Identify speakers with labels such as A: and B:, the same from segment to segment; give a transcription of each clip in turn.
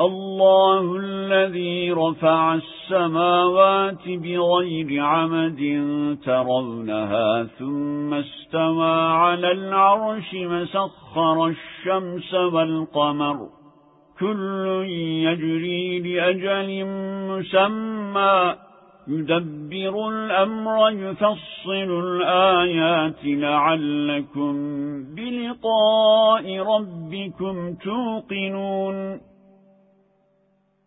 A: الله الذي رفع السماوات بغير عمد ترونها ثم استوى على العرش مسخر الشمس والقمر. كل يجري لأجل مسمى. يدبر الأمر يفصل الآيات لعلكم بلقاء ربكم توقنون.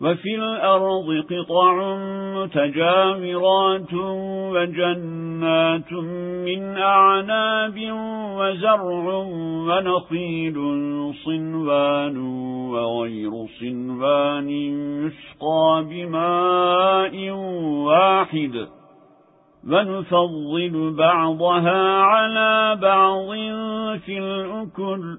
A: وفي الأرض قطع متجاورات وجنات من أعناب وزرع ونخيل صنوان وغير صنوان يسقى بماء واحد. ونفضل بعضها على بعض في الأكل.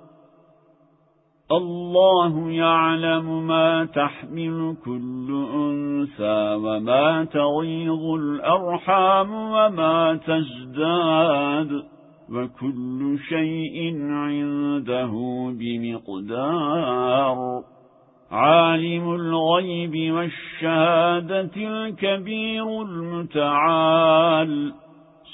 A: الله يعلم ما تحمل كل أنثى وما تغيظ الأرحام وما تزداد وكل شيء عنده بمقدار. عالم الغيب والشهادة الكبير المتعال.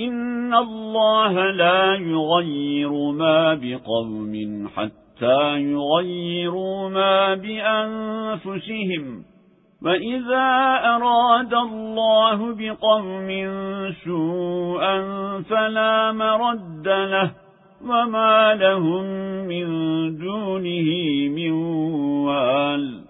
A: إن الله لا يغير ما بقوم حتى يغيروا ما بأنفسهم وإذا أراد الله بقوم سوءا فلا مرد له وما لهم من دونه من وال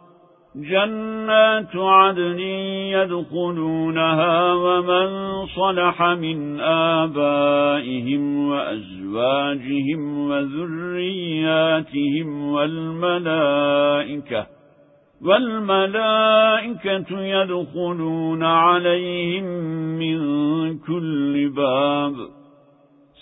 A: جنات عدن يدخلونها ومن صلح من آبائهم وأزواجهم وذرياتهم والملائكة والملائكة يدخلون عليهم من كل باب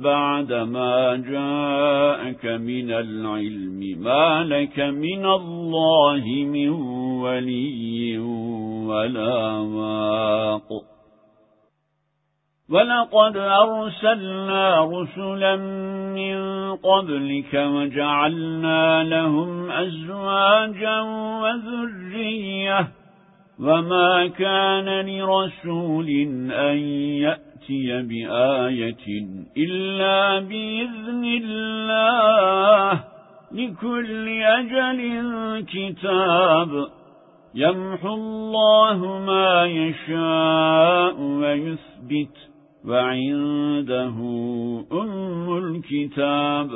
A: بعدما جاءك من العلم ما لك من الله من ولي ولا واق. ولقد أرسلنا رسلا من قبلك وجعلنا لهم أزواجا وذرية. وما كان لرسول أن يأتي بآية إلا بإذن الله لكل أجل كتاب يمحو الله ما يشاء ويثبت وعنده أم الكتاب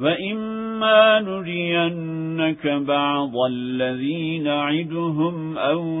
A: وإما نرينك بعض الذين عدهم أو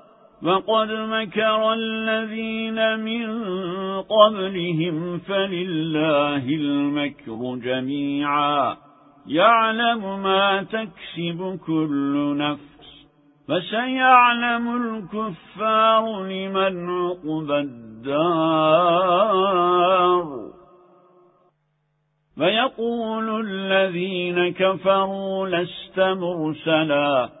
A: وقد مكر الذين من قبلهم فلله المكر جميعا يعلم ما تكسب كل نفس فسيعلم الكفار لمن عقب الدار فيقول الذين كفروا لست مرسلا